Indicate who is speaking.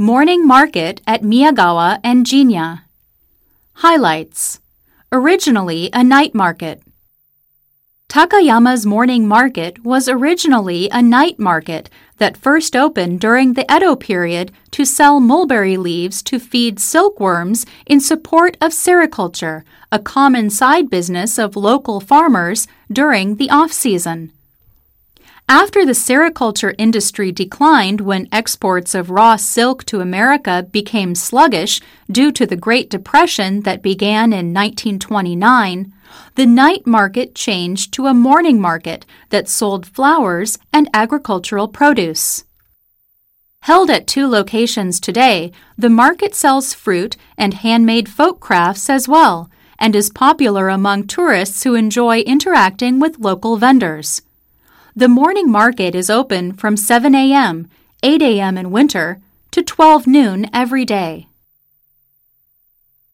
Speaker 1: Morning Market at Miyagawa and Jinya. Highlights Originally a night market. Takayama's morning market was originally a night market that first opened during the Edo period to sell mulberry leaves to feed silkworms in support of sericulture, a common side business of local farmers during the off season. After the sericulture industry declined when exports of raw silk to America became sluggish due to the Great Depression that began in 1929, the night market changed to a morning market that sold flowers and agricultural produce. Held at two locations today, the market sells fruit and handmade folk crafts as well and is popular among tourists who enjoy interacting with local vendors. The morning market is open from 7 a.m., 8 a.m. in winter, to 12 noon every day.